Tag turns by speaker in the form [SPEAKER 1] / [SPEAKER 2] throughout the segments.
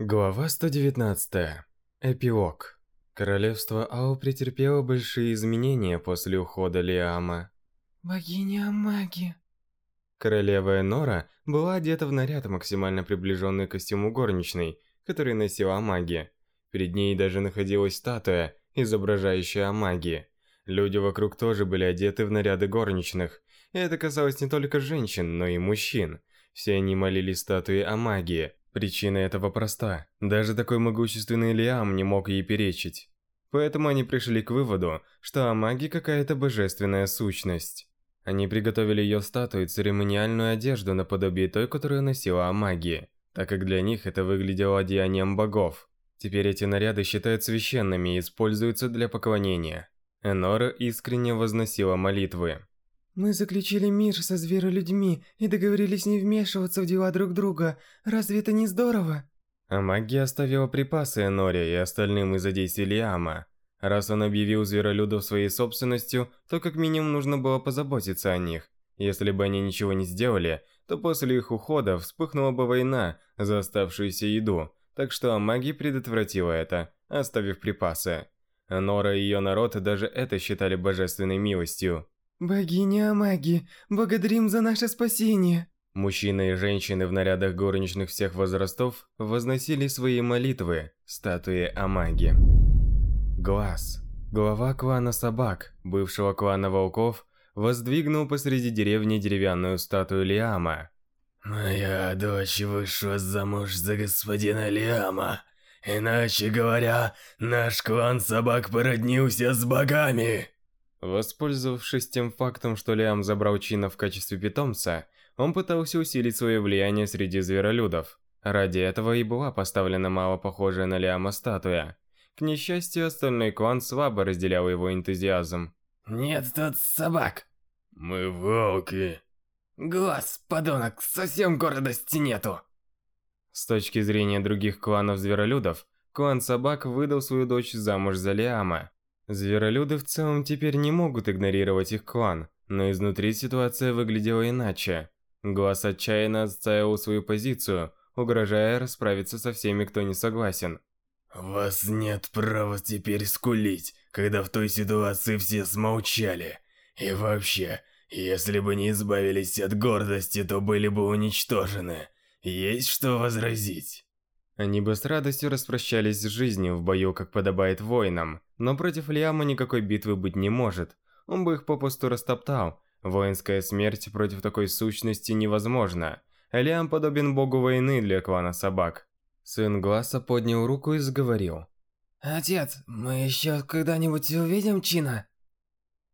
[SPEAKER 1] Глава 119. Эпилог. Королевство Ао претерпело большие изменения после ухода Лиама.
[SPEAKER 2] Богиня маги.
[SPEAKER 1] Королева Энора была одета в наряд, максимально приближенный к костюму горничной, который носила Амаги. Перед ней даже находилась статуя, изображающая Амаги. Люди вокруг тоже были одеты в наряды горничных. И это касалось не только женщин, но и мужчин. Все они молились статуе Амаги, Причина этого проста. Даже такой могущественный Лиам не мог ей перечить. Поэтому они пришли к выводу, что Амаги какая-то божественная сущность. Они приготовили ее статую и церемониальную одежду наподобие той, которую носила Амаги, так как для них это выглядело одеянием богов. Теперь эти наряды считают священными и используются для поклонения. Энора искренне возносила молитвы.
[SPEAKER 2] Мы заключили мир со зверолюдьми и договорились не вмешиваться в дела друг друга. Разве это не здорово?
[SPEAKER 1] А магия оставила припасы Эноре и остальным из-за действий Лиама. Раз он объявил зверолюдов своей собственностью, то как минимум нужно было позаботиться о них. Если бы они ничего не сделали, то после их ухода вспыхнула бы война за оставшуюся еду, так что Амаги предотвратила это, оставив припасы. Нора и ее народ даже это считали божественной милостью.
[SPEAKER 2] Богиня маги, благодарим за наше спасение.
[SPEAKER 1] Мужчины и женщины в нарядах горничных всех возрастов возносили свои молитвы, статуи Амаги. Глаз, глава клана собак, бывшего клана волков, воздвигнул посреди деревни деревянную статую Лиама.
[SPEAKER 3] «Моя дочь вышла замуж за господина Лиама. Иначе говоря, наш клан собак породнился с богами!»
[SPEAKER 1] Воспользовавшись тем фактом, что Лиам забрал Чина в качестве питомца, он пытался усилить свое влияние среди зверолюдов. Ради этого и была поставлена мало похожая на Лиама статуя. К несчастью, остальной клан слабо разделял его энтузиазм.
[SPEAKER 2] «Нет тут собак!»
[SPEAKER 3] «Мы волки!»
[SPEAKER 2] «Глаз, подонок, совсем гордости нету!»
[SPEAKER 1] С точки зрения других кланов зверолюдов, клан собак выдал свою дочь замуж за Лиама. Зверолюды в целом теперь не могут игнорировать их клан, но изнутри ситуация выглядела иначе. Глаз отчаянно отстаивал свою позицию, угрожая расправиться со всеми, кто не согласен.
[SPEAKER 3] «У вас нет права теперь скулить, когда в той ситуации все смолчали. И вообще, если бы не избавились от гордости, то были бы уничтожены. Есть что возразить?»
[SPEAKER 1] Они бы с радостью распрощались с жизнью в бою, как подобает воинам, но против Лиама никакой битвы быть не может. Он бы их попусту растоптал. Воинская смерть против такой сущности невозможна. Лиам подобен богу войны для клана собак. Сын Гласа поднял руку и заговорил.
[SPEAKER 2] «Отец, мы еще когда-нибудь увидим Чина?»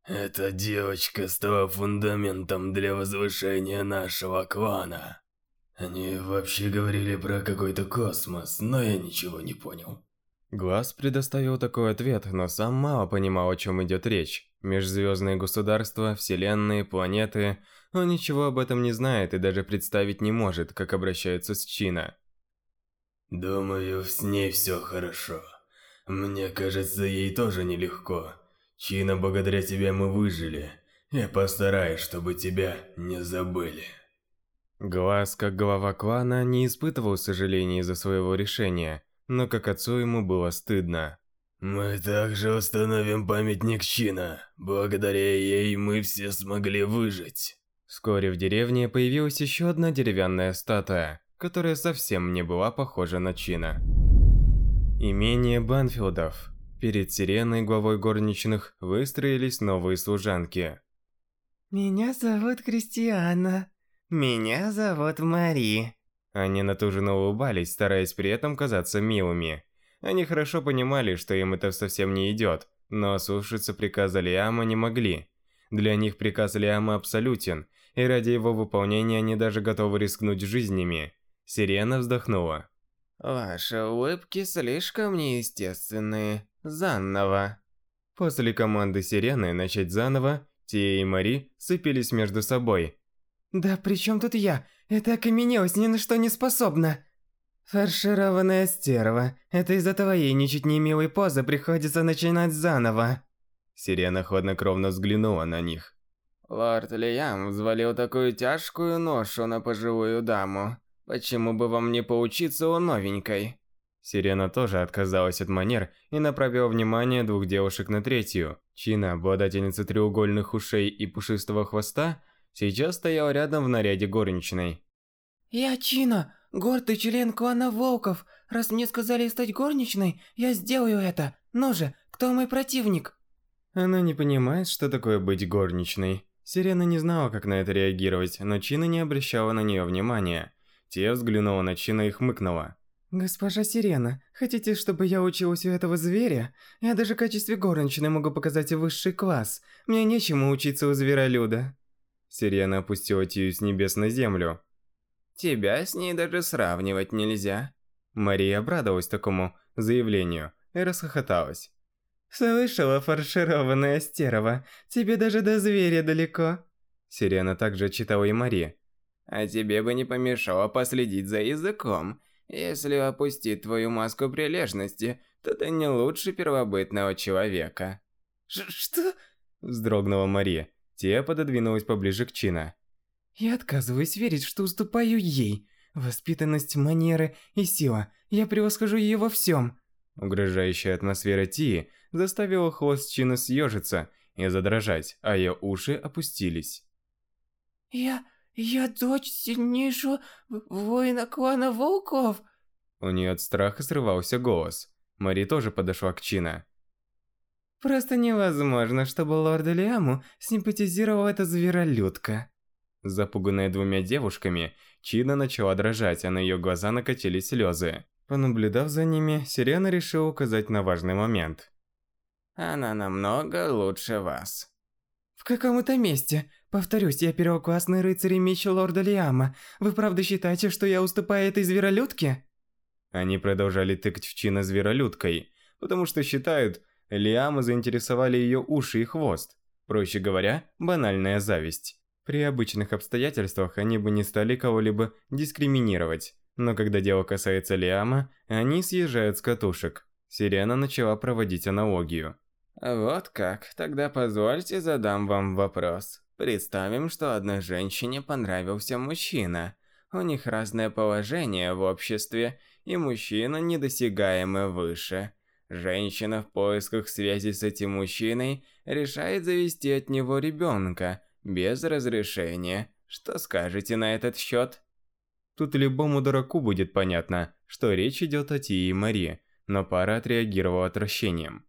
[SPEAKER 3] «Эта девочка стала фундаментом для возвышения нашего клана». Они вообще говорили про какой-то космос, но я ничего не понял.
[SPEAKER 1] Глаз предоставил такой ответ, но сам мало понимал, о чем идет речь. Межзвездные государства, вселенные, планеты... Он ничего об этом не знает и даже представить не может, как обращаются с Чина.
[SPEAKER 3] Думаю, с ней все хорошо. Мне кажется, ей тоже нелегко. Чина, благодаря тебе мы выжили. Я постараюсь, чтобы тебя не забыли.
[SPEAKER 1] Глаз, как глава клана, не испытывал сожаления из-за своего решения, но как отцу ему было стыдно.
[SPEAKER 3] «Мы также установим памятник Чина. Благодаря ей мы все смогли выжить».
[SPEAKER 1] Вскоре в деревне появилась еще одна деревянная статуя, которая совсем не была похожа на Чина. Имение Банфилдов. Перед Сиреной, главой горничных, выстроились новые служанки.
[SPEAKER 2] «Меня зовут Кристиана», «Меня зовут Мари».
[SPEAKER 1] Они натужно улыбались, стараясь при этом казаться милыми. Они хорошо понимали, что им это совсем не идет, но слушаться приказа Лиама не могли. Для них приказ Лиама абсолютен, и ради его выполнения они даже готовы рискнуть жизнями. Сирена вздохнула.
[SPEAKER 2] «Ваши улыбки слишком неестественные. Заново».
[SPEAKER 1] После команды Сирены начать заново, Тия и Мари сцепились между собой,
[SPEAKER 2] да при чем тут я? Эта окаменелость ни на что не способна. Фаршированная стерва. Это из-за твоей ничуть не милой позы приходится начинать заново.
[SPEAKER 1] Сирена хладнокровно взглянула на них.
[SPEAKER 2] Лорд Лиам взвалил такую тяжкую ношу на пожилую даму. Почему бы вам не поучиться у новенькой?
[SPEAKER 1] Сирена тоже отказалась от манер и направила внимание двух девушек на третью. Чина, обладательница треугольных ушей и пушистого хвоста, сейчас стояла рядом в наряде горничной.
[SPEAKER 2] «Я Чина, гордый член клана Волков. Раз мне сказали стать горничной, я сделаю это. Ну же, кто мой противник?»
[SPEAKER 1] Она не понимает, что такое быть горничной. Сирена не знала, как на это реагировать, но Чина не обращала на нее внимания. Те взглянула на Чина и хмыкнула.
[SPEAKER 2] «Госпожа Сирена, хотите, чтобы я училась у этого зверя? Я даже в качестве горничной могу показать высший класс. Мне нечему учиться у зверолюда».
[SPEAKER 1] Сирена опустила Тию с небес на землю.
[SPEAKER 2] «Тебя с ней даже сравнивать нельзя».
[SPEAKER 1] Мария обрадовалась такому заявлению и расхохоталась.
[SPEAKER 2] «Слышала, фаршированная стерва, тебе даже до зверя далеко».
[SPEAKER 1] Сирена также читала и Мария.
[SPEAKER 2] «А тебе бы не помешало последить за языком. Если опустить твою маску прилежности, то ты не лучше первобытного человека.
[SPEAKER 1] Ш что? Вздрогнула Мария. Те пододвинулась поближе к Чина.
[SPEAKER 2] Я отказываюсь верить, что уступаю ей. Воспитанность, манеры и сила. Я превосхожу ее во всем.
[SPEAKER 1] Угрожающая атмосфера Тии заставила хвост Чина съежиться и задрожать, а ее уши опустились.
[SPEAKER 2] Я... Я дочь сильнейшего воина клана волков.
[SPEAKER 1] У нее от страха срывался голос. Мари тоже подошла к Чина.
[SPEAKER 2] Просто невозможно, чтобы лорд Лиаму симпатизировала эта зверолюдка.
[SPEAKER 1] Запуганная двумя девушками, Чина начала дрожать, а на ее глаза накатились слезы. Понаблюдав за ними, Сирена решила указать на важный момент.
[SPEAKER 2] Она намного лучше вас. В каком это месте? Повторюсь, я первоклассный рыцарь и меч лорда Лиама. Вы правда считаете, что я уступаю этой зверолюдке?
[SPEAKER 1] Они продолжали тыкать в Чина зверолюдкой, потому что считают, Лиама заинтересовали ее уши и хвост. Проще говоря, банальная зависть. При обычных обстоятельствах они бы не стали кого-либо дискриминировать. Но когда дело касается Лиама, они съезжают с катушек. Сирена начала проводить аналогию.
[SPEAKER 2] Вот как, тогда позвольте задам вам вопрос. Представим, что одной женщине понравился мужчина. У них разное положение в обществе, и мужчина недосягаемо выше. Женщина в поисках связи с этим мужчиной решает завести от него ребенка без разрешения. Что скажете на этот счет?
[SPEAKER 1] Тут любому дураку будет понятно, что речь идет о Тии и Мари, но пара отреагировала отвращением.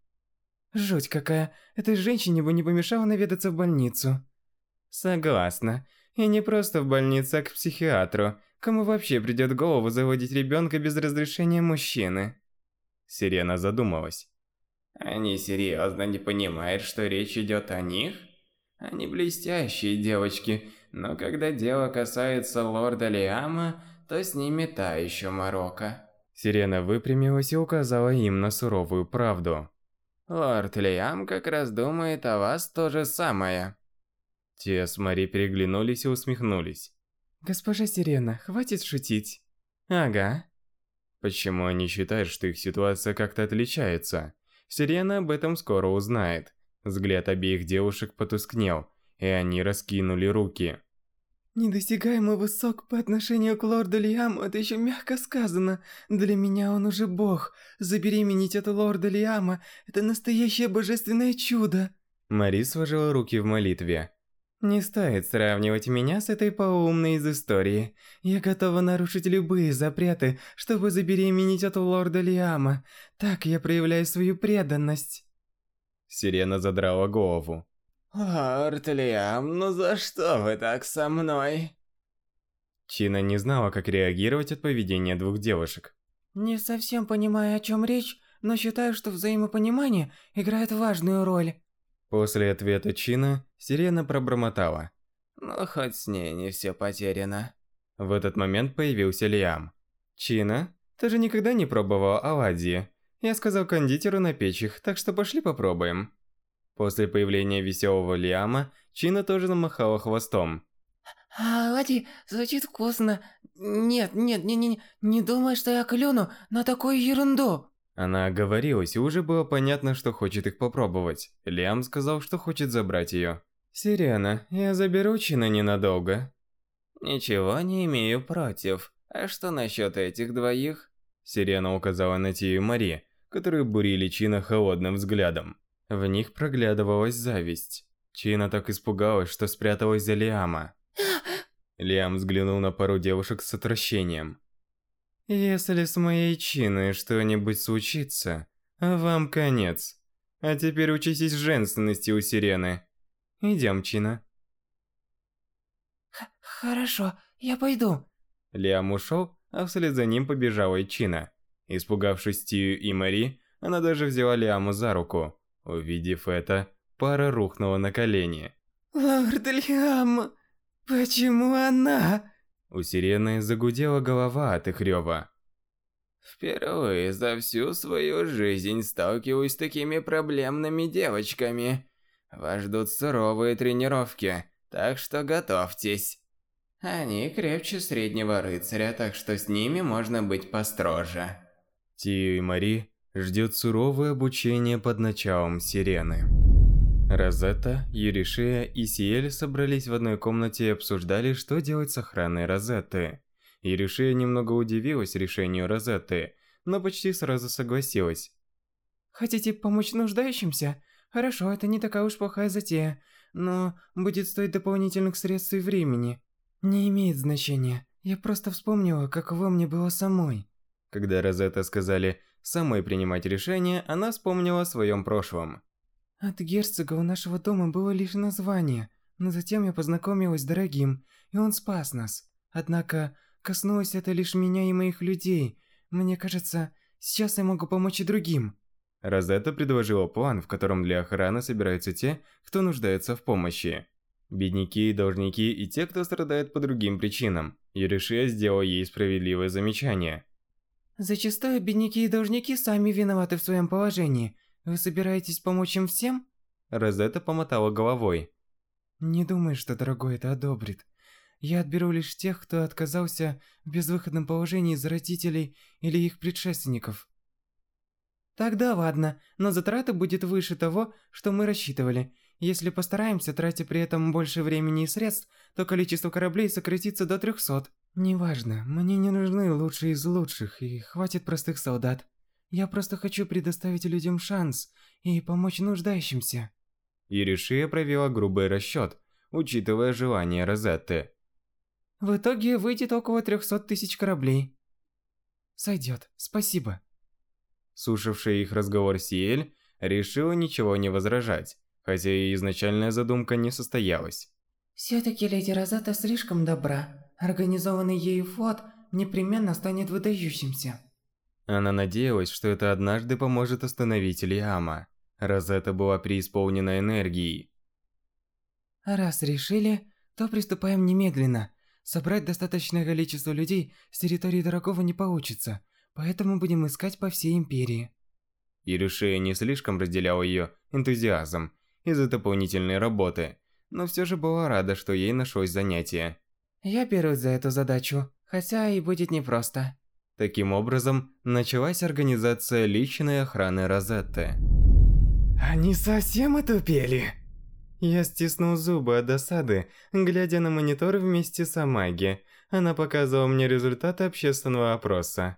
[SPEAKER 2] Жуть какая, этой женщине бы не помешало наведаться в больницу. Согласна. И не просто в больнице, а к психиатру. Кому вообще придет голову заводить ребенка без разрешения мужчины?
[SPEAKER 1] Сирена задумалась.
[SPEAKER 2] Они серьезно не понимают, что речь идет о них? Они блестящие девочки, но когда дело касается лорда Лиама, то с ними та еще морока.
[SPEAKER 1] Сирена выпрямилась и указала им на суровую правду.
[SPEAKER 2] Лорд Лиам как раз думает о вас то же самое.
[SPEAKER 1] Те с Мари переглянулись и усмехнулись.
[SPEAKER 2] «Госпожа Сирена, хватит шутить». «Ага».
[SPEAKER 1] Почему они считают, что их ситуация как-то отличается? Сирена об этом скоро узнает. Взгляд обеих девушек потускнел, и они раскинули руки.
[SPEAKER 2] Недосягаемо высок по отношению к лорду Лиаму, это еще мягко сказано. Для меня он уже бог. Забеременеть от лорда Лиама – это настоящее божественное чудо.
[SPEAKER 1] Мари сложила руки в молитве.
[SPEAKER 2] Не стоит сравнивать меня с этой поумной из истории. Я готова нарушить любые запреты, чтобы забеременеть от лорда Лиама. Так я проявляю свою преданность.
[SPEAKER 1] Сирена задрала голову.
[SPEAKER 2] Лорд Лиам, ну за что вы так со мной?
[SPEAKER 1] Чина не знала, как реагировать от поведения двух девушек.
[SPEAKER 2] Не совсем понимаю, о чем речь, но считаю, что взаимопонимание играет важную роль.
[SPEAKER 1] После ответа Чина, Сирена пробормотала.
[SPEAKER 2] «Ну, хоть с ней не все потеряно».
[SPEAKER 1] В этот момент появился Лиам. «Чина, ты же никогда не пробовала оладьи. Я сказал кондитеру напечь их, так что пошли попробуем». После появления веселого Лиама, Чина тоже замахала хвостом.
[SPEAKER 2] «Оладьи, звучит вкусно. Нет, нет, не, не, не думай, что я клюну на такую ерунду».
[SPEAKER 1] Она оговорилась, и уже было понятно, что хочет их попробовать. Лиам сказал, что хочет забрать ее. «Сирена, я заберу Чина ненадолго».
[SPEAKER 2] «Ничего не имею против. А что насчет этих двоих?»
[SPEAKER 1] Сирена указала на Тию и Мари, которые бурили Чина холодным взглядом. В них проглядывалась зависть. Чина так испугалась, что спряталась за Лиама. Лиам взглянул на пару девушек с отвращением. «Если с моей Чиной что-нибудь случится, вам конец. А теперь учитесь женственности у Сирены. Идем, Чина».
[SPEAKER 4] Х «Хорошо, я пойду».
[SPEAKER 1] Лиам ушел, а вслед за ним побежала и Чина. Испугавшись Тию и Мари, она даже взяла Лиаму за руку. Увидев это, пара рухнула на колени.
[SPEAKER 4] «Лорд Лиам, почему она?»
[SPEAKER 1] У сирены загудела голова от их рева.
[SPEAKER 2] Впервые за всю свою жизнь сталкиваюсь с такими проблемными девочками. Вас ждут суровые тренировки, так что готовьтесь. Они крепче среднего рыцаря, так что с ними можно быть построже.
[SPEAKER 1] Тию и Мари ждет суровое обучение под началом Сирены. Розетта, Юришия и Сиэль собрались в одной комнате и обсуждали, что делать с охраной Розетты. Юришия немного удивилась решению Розетты, но почти сразу согласилась.
[SPEAKER 4] «Хотите помочь нуждающимся? Хорошо, это не такая уж плохая затея, но будет стоить дополнительных средств и времени. Не имеет значения, я просто вспомнила, каково мне было самой».
[SPEAKER 1] Когда Розетта сказали самой принимать решения, она вспомнила о своем прошлом.
[SPEAKER 4] От герцога у нашего дома было лишь название, но затем я познакомилась с дорогим, и он спас нас. Однако, коснулось это лишь меня и моих людей. Мне кажется, сейчас я могу помочь и другим.
[SPEAKER 1] Розетта предложила план, в котором для охраны собираются те, кто нуждается в помощи. Бедняки, должники и те, кто страдает по другим причинам. Юришия сделал ей справедливое замечание –
[SPEAKER 4] Зачастую бедняки и должники сами виноваты в своем положении. Вы собираетесь помочь им всем?
[SPEAKER 1] Розетта помотала головой.
[SPEAKER 4] Не думаю, что дорогой это одобрит. Я отберу лишь тех, кто отказался в безвыходном положении из родителей или их предшественников. Тогда ладно, но затраты будет выше того, что мы рассчитывали. Если постараемся, тратя при этом больше времени и средств, то количество кораблей сократится до 300. Неважно, мне не нужны лучшие из лучших, и хватит простых солдат. Я просто хочу предоставить людям шанс и помочь нуждающимся.
[SPEAKER 1] Иришия провела грубый расчет, учитывая желание Розетты.
[SPEAKER 4] В итоге выйдет около 300 тысяч кораблей. Сойдет, спасибо.
[SPEAKER 1] Слушавшая их разговор Сиэль решила ничего не возражать, хотя и изначальная задумка не состоялась.
[SPEAKER 4] Все-таки леди Розетта слишком добра. Организованный ею флот непременно станет выдающимся.
[SPEAKER 1] Она надеялась, что это однажды поможет остановить Лиама. Розетта была преисполнена энергией.
[SPEAKER 4] Раз решили, то приступаем немедленно. Собрать достаточное количество людей с территории дорогого не получится, поэтому будем искать по всей империи.
[SPEAKER 1] Иришея не слишком разделяла ее энтузиазм из-за дополнительной работы, но все же была рада, что ей нашлось занятие.
[SPEAKER 4] Я берусь за эту задачу, хотя и будет непросто.
[SPEAKER 1] Таким образом, началась организация личной охраны Розетты.
[SPEAKER 4] Они совсем отупели?
[SPEAKER 1] Я стиснул зубы от досады, глядя на монитор вместе с Амаги. Она показывала мне результаты общественного опроса.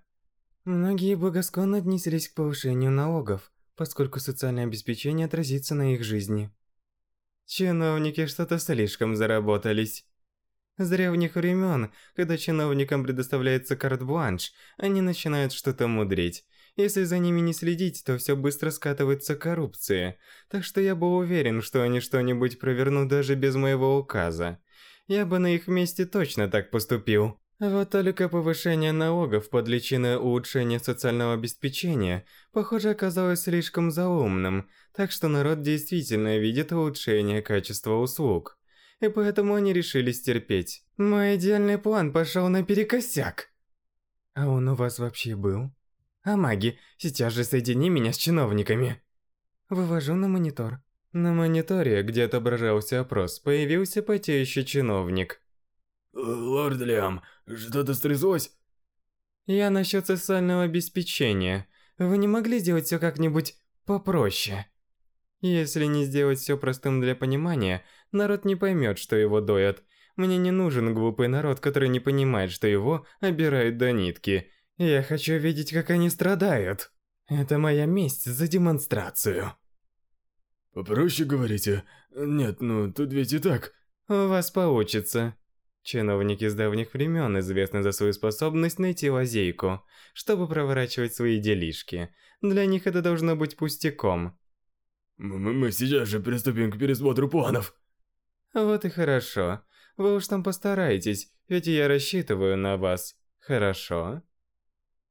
[SPEAKER 4] Многие благосклонно отнеслись к повышению налогов, поскольку социальное обеспечение отразится на их жизни.
[SPEAKER 1] Чиновники что-то слишком заработались. С древних времен, когда чиновникам предоставляется карт-бланш, они начинают что-то мудрить. Если за ними не следить, то все быстро скатывается к коррупции. Так что я был уверен, что они что-нибудь провернут даже без моего указа. Я бы на их месте точно так поступил. Вот только повышение налогов под личиной улучшения социального обеспечения, похоже, оказалось слишком заумным, так что народ действительно видит улучшение качества услуг и поэтому они решили стерпеть. Мой идеальный план пошел наперекосяк.
[SPEAKER 4] А он у вас вообще был?
[SPEAKER 1] А маги, сейчас же соедини меня с чиновниками.
[SPEAKER 4] Вывожу на монитор.
[SPEAKER 1] На мониторе, где отображался опрос, появился потеющий чиновник.
[SPEAKER 3] Лорд Лиам, что-то стряслось?
[SPEAKER 1] Я насчет социального обеспечения. Вы не могли сделать все как-нибудь попроще? Если не сделать все простым для понимания, народ не поймет, что его доят. Мне не нужен глупый народ, который не понимает, что его обирают до нитки. Я хочу видеть, как они страдают. Это моя месть за демонстрацию.
[SPEAKER 3] Попроще говорите. Нет, ну тут ведь и так.
[SPEAKER 1] У вас получится. Чиновники с давних времен известны за свою способность найти лазейку, чтобы проворачивать свои делишки. Для них это должно быть пустяком.
[SPEAKER 3] Мы, мы сейчас же приступим к пересмотру планов.
[SPEAKER 1] Вот и хорошо. Вы уж там постарайтесь, ведь я рассчитываю на вас. Хорошо?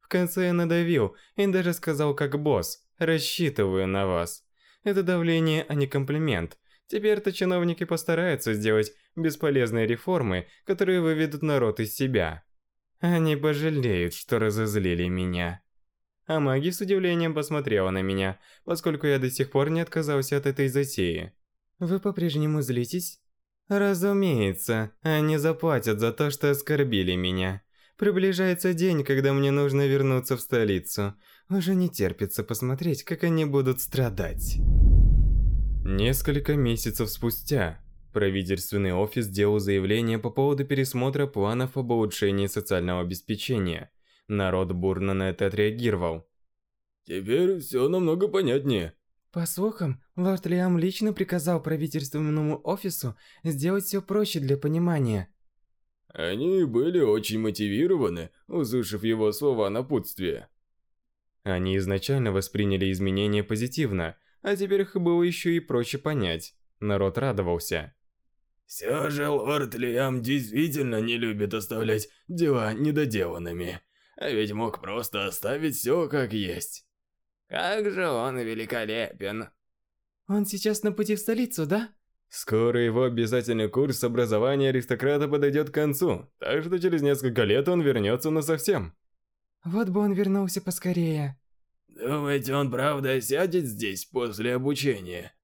[SPEAKER 1] В конце я надавил и даже сказал как босс, рассчитываю на вас. Это давление, а не комплимент. Теперь-то чиновники постараются сделать бесполезные реформы, которые выведут народ из себя. Они пожалеют, что разозлили меня. А маги с удивлением посмотрела на меня, поскольку я до сих пор не отказался от этой затеи. Вы по-прежнему злитесь? Разумеется, они заплатят за то, что оскорбили меня. Приближается день, когда мне нужно вернуться в столицу. Уже не терпится посмотреть, как они будут страдать. Несколько месяцев спустя, правительственный офис сделал заявление по поводу пересмотра планов об улучшении социального обеспечения. Народ бурно на это отреагировал.
[SPEAKER 3] Теперь все намного понятнее.
[SPEAKER 4] По слухам, лорд Лиам лично приказал правительственному офису сделать все проще для понимания.
[SPEAKER 3] Они были очень мотивированы, услышав его слова напутствия.
[SPEAKER 1] Они изначально восприняли изменения позитивно, а теперь их было еще и проще понять. Народ радовался.
[SPEAKER 3] Все же лорд Лиам действительно не любит оставлять дела недоделанными. А ведь мог просто оставить все как есть.
[SPEAKER 2] Как же он великолепен.
[SPEAKER 4] Он сейчас на пути в столицу, да?
[SPEAKER 1] Скоро его обязательный курс образования аристократа подойдет к концу, так что через несколько лет он вернется насовсем.
[SPEAKER 4] Вот бы он вернулся поскорее.
[SPEAKER 3] Думаете, он правда сядет здесь после обучения?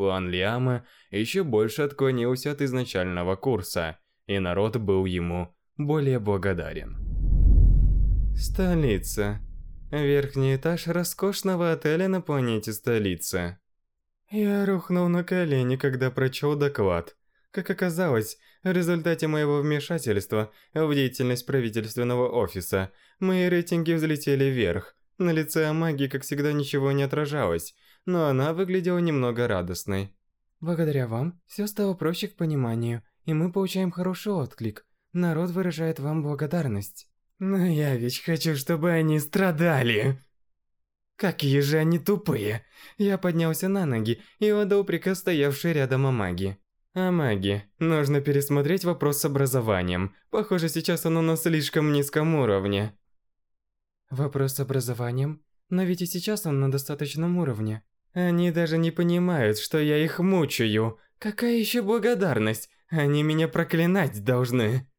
[SPEAKER 1] План Лиама еще больше отклонился от изначального курса, и народ был ему более благодарен. Столица. Верхний этаж роскошного отеля на планете Столица. Я рухнул на колени, когда прочел доклад. Как оказалось, в результате моего вмешательства в деятельность правительственного офиса, мои рейтинги взлетели вверх, на лице Амаги, как всегда, ничего не отражалось, но она выглядела немного радостной.
[SPEAKER 4] Благодаря вам, все стало проще к пониманию, и мы получаем хороший отклик. Народ выражает вам благодарность.
[SPEAKER 1] Но я ведь хочу, чтобы они страдали. Какие же они тупые. Я поднялся на ноги и отдал приказ стоявшей рядом Амаги. Амаги, нужно пересмотреть вопрос с образованием. Похоже, сейчас оно на слишком низком уровне.
[SPEAKER 4] Вопрос с образованием? Но ведь и сейчас он на достаточном уровне.
[SPEAKER 1] Они даже не понимают, что я их мучаю. Какая еще благодарность? Они меня проклинать должны.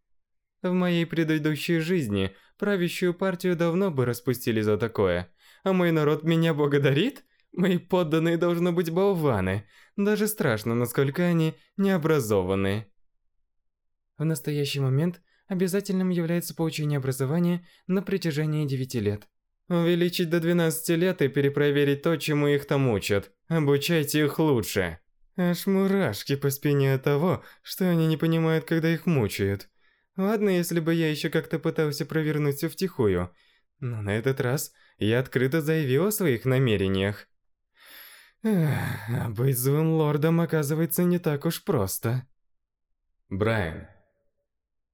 [SPEAKER 1] В моей предыдущей жизни правящую партию давно бы распустили за такое. А мой народ меня благодарит? Мои подданные должны быть болваны. Даже страшно, насколько они необразованы.
[SPEAKER 4] В настоящий момент обязательным является получение образования на протяжении 9 лет.
[SPEAKER 1] Увеличить до 12 лет и перепроверить то, чему их там учат. Обучайте их лучше. Аж мурашки по спине от того, что они не понимают, когда их мучают. Ладно, если бы я еще как-то пытался провернуть все втихую. Но на этот раз я открыто заявил о своих намерениях. Эх, а быть злым лордом оказывается не так уж просто. Брайан,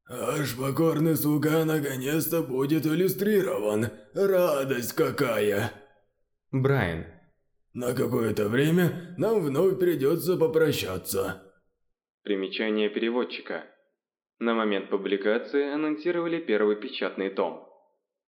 [SPEAKER 3] Аж покорный слуга наконец-то будет иллюстрирован. Радость какая!
[SPEAKER 1] Брайан.
[SPEAKER 3] На какое-то время нам вновь придется попрощаться.
[SPEAKER 1] Примечание переводчика. На момент публикации анонсировали первый печатный том.